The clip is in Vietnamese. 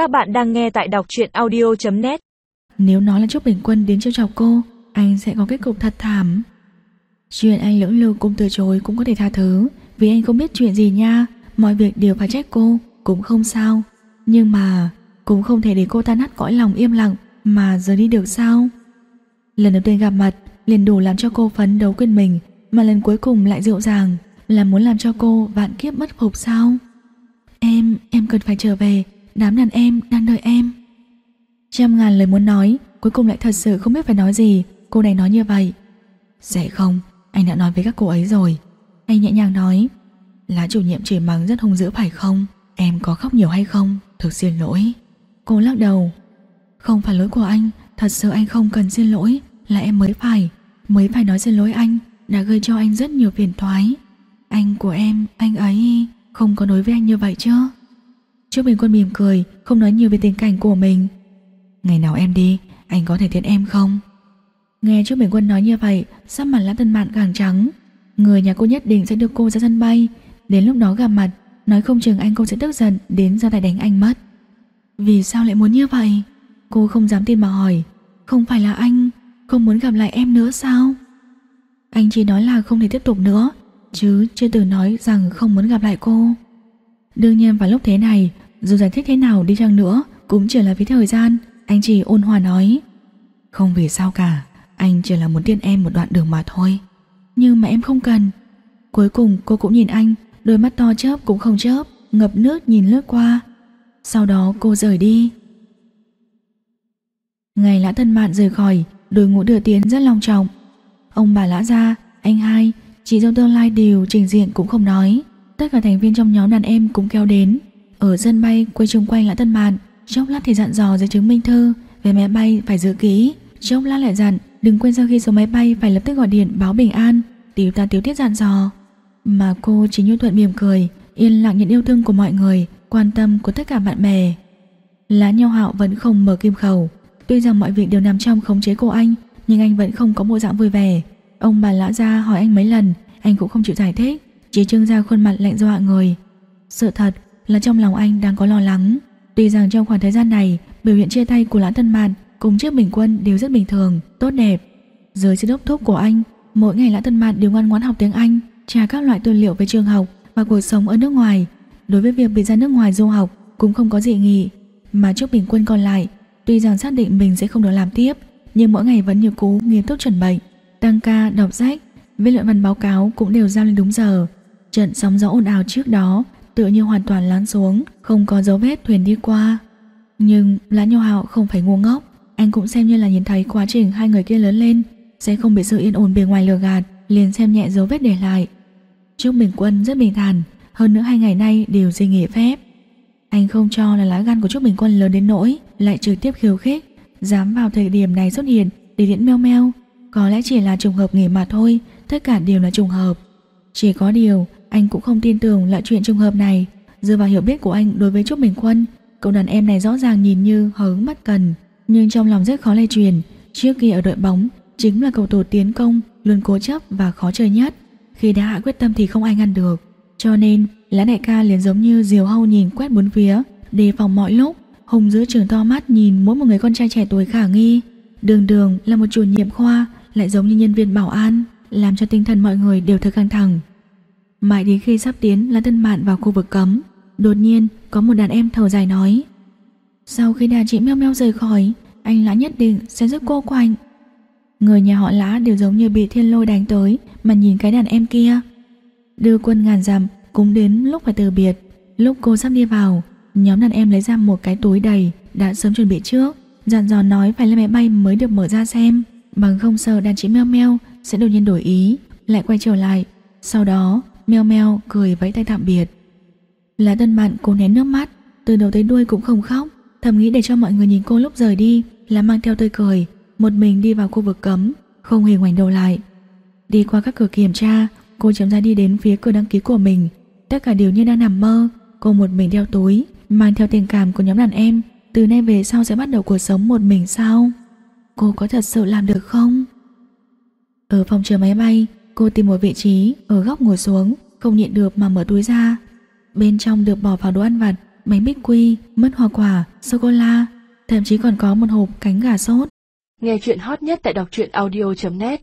Các bạn đang nghe tại đọc truyện audio.net Nếu nói là Trúc Bình Quân đến trêu chọc cô Anh sẽ có kết cục thật thảm. Chuyện anh lưỡng lự cũng từ chối cũng có thể tha thứ Vì anh không biết chuyện gì nha. Mọi việc đều phải trách cô Cũng không sao. Nhưng mà cũng không thể để cô ta nát cõi lòng im lặng Mà giờ đi được sao? Lần đầu tiên gặp mặt liền đủ làm cho cô phấn đấu quên mình Mà lần cuối cùng lại dịu dàng Là muốn làm cho cô vạn kiếp mất phục sao? Em, em cần phải trở về Đám đàn em đang đợi em. Trăm ngàn lời muốn nói Cuối cùng lại thật sự không biết phải nói gì. Cô này nói như vậy. Sẽ không, anh đã nói với các cô ấy rồi. Anh nhẹ nhàng nói Lá chủ nhiệm chỉ mắng rất hung dữ phải không? Em có khóc nhiều hay không? Thực xin lỗi. Cô lắc đầu. Không phải lỗi của anh Thật sự anh không cần xin lỗi Là em mới phải Mới phải nói xin lỗi anh Đã gây cho anh rất nhiều phiền toái. Anh của em, anh ấy Không có đối với anh như vậy chứ? Trước Bình Quân mỉm cười, Không nói nhiều về tình cảnh của mình. Ngày nào em đi, Anh có thể tiện em không? Nghe trước Bình Quân nói như vậy, Sắc mặt Lã Tân Mạn càng trắng. Người nhà cô nhất định sẽ đưa cô ra sân bay. Đến lúc đó gặp mặt, Nói không chừng anh cô sẽ tức giận, Đến ra tay đánh anh mất. Vì sao lại muốn như vậy? Cô không dám tin mà hỏi. Không phải là anh, Không muốn gặp lại em nữa sao? Anh chỉ nói là không thể tiếp tục nữa, Chứ chưa từng nói rằng không muốn gặp lại cô. Đương nhiên vào lúc thế này Dù giải thích thế nào đi chăng nữa Cũng chỉ là phí thời gian Anh chỉ ôn hòa nói. Không vì sao cả Anh chỉ là muốn tiên em một đoạn đường mà thôi. Nhưng mà em không cần. Cuối cùng cô cũng nhìn anh Đôi mắt to chớp cũng không chớp Ngập nước nhìn lướt qua. Sau đó cô rời đi. Ngày lã thân mạn rời khỏi Đội ngũ đưa tiến rất long trọng. Ông bà lã ra, anh hai Chị dâu tương lai đều trình diện cũng không nói. Tất cả thành viên trong nhóm đàn em cũng kéo đến. Ở sân bay, quay chung quanh lã tân mạn. Chốc lát thì dặn dò giấy chứng minh thư Về máy bay phải giữ ký. Chốc lát lại dặn, đừng quên sau khi xuống máy bay Phải lập tức gọi điện báo bình an. Tiểu ta tiểu tiết dặn dò. Mà cô chỉ nhu thuận mỉm cười, Yên lặng nhận yêu thương của mọi người, Quan tâm của tất cả bạn bè. Lá nhau hạo vẫn không mở kim khẩu. Tuy rằng mọi việc đều nằm trong khống chế của anh, Nhưng anh vẫn không có bộ dạng vui vẻ. Ông bà lã ra hỏi anh mấy lần, Anh cũng không chịu giải thích. Chỉ trưng ra khuôn mặt lạnh dọa người Sự thật là trong lòng anh đang có lo lắng. Tuy rằng trong khoảng thời gian này Biểu hiện chia tay của Lã thân Mạn Cùng chiếc bình quân đều rất bình thường, tốt đẹp. Dưới sự đốc thúc của anh Mỗi ngày Lã thân Mạn đều ngoan ngoãn học tiếng Anh Trả các loại tư liệu về trường học Và cuộc sống ở nước ngoài. Đối với việc bị ra nước ngoài du học Cũng không có gì nghị. Mà trước Bình Quân còn lại Tuy rằng xác định mình sẽ không được làm tiếp Nhưng mỗi ngày vẫn như cú nghiêm túc chuẩn bệnh Tăng ca, đọc sách Viết luận văn báo cáo cũng đều giao lên đúng giờ. Trận sóng gió ồn ào trước đó, Tựa như hoàn toàn lắng xuống, Không có dấu vết thuyền đi qua. Nhưng Lã Nho Hạo không phải ngu ngốc. Anh cũng xem như là nhìn thấy quá trình hai người kia lớn lên, Sẽ không bị sự yên ổn bề ngoài lừa gạt, Liền xem nhẹ dấu vết để lại. Trúc Bình Quân rất bình thản, Hơn nữa hai ngày nay đều di nghỉ phép. Anh không cho là lá gan của Trúc Bình Quân lớn đến nỗi Lại trực tiếp khiêu khích, Dám vào thời điểm này xuất hiện Để diễn meo meo. Có lẽ chỉ là trùng hợp nghỉ mà thôi, Tất cả đều là trùng hợp. Chỉ có điều anh cũng không tin tưởng là chuyện trùng hợp này. Dựa vào hiểu biết của anh đối với Trúc Bình Quân, Cậu đàn em này rõ ràng nhìn như hớn mắt cần. Nhưng trong lòng rất khó lây truyền, Trước kia ở đội bóng, Chính là cầu thủ tiến công, Luôn cố chấp và khó chơi nhất. Khi đã hạ quyết tâm thì không ai ngăn được. Cho nên lá đại ca liền giống như diều hâu nhìn quét bốn phía, Đề phòng mọi lúc. Hùng giữ trường to mắt nhìn mỗi một người con trai trẻ tuổi khả nghi. Đường đường là một chủ nhiệm khoa, Lại giống như nhân viên bảo an, Làm cho tinh thần mọi người đều thật căng thẳng. Mãi đến khi sắp tiến là tân mạn vào khu vực cấm, Đột nhiên có một đàn em thở dài nói. Sau khi đàn chị meo meo rời khỏi, Anh lã nhất định sẽ giúp cô của anh. Người nhà họ lã đều giống như bị thiên lôi đánh tới Mà nhìn cái đàn em kia. Đưa quân ngàn dặm cũng đến lúc phải từ biệt. Lúc cô sắp đi vào, Nhóm đàn em lấy ra một cái túi đầy Đã sớm chuẩn bị trước, Dặn dò nói phải lên máy bay mới được mở ra xem. Bằng không sợ đàn chị meo meo Sẽ đột nhiên đổi ý, Lại quay trở lại. Sau đó meo meo cười vẫy tay tạm biệt. Lá tân mặn cố nén nước mắt, Từ đầu tới đuôi cũng không khóc, Thầm nghĩ để cho mọi người nhìn cô lúc rời đi, Là mang theo tươi cười, Một mình đi vào khu vực cấm, Không hề ngoảnh đầu lại. Đi qua các cửa kiểm tra, Cô chậm ra đi đến phía cửa đăng ký của mình. Tất cả đều như đang nằm mơ, Cô một mình đeo túi, Mang theo tình cảm của nhóm đàn em, Từ nay về sau sẽ bắt đầu cuộc sống một mình sao? Cô có thật sự làm được không? Ở phòng chờ máy bay Cô tìm một vị trí Ở góc ngồi xuống Không nhịn được mà mở túi ra Bên trong được bỏ vào đồ ăn vặt bánh bích quy, mứt hoa quả, sô-cô-la, thậm chí còn có một hộp cánh gà sốt. Nghe chuyện hot nhất tại đọc truyện audio.net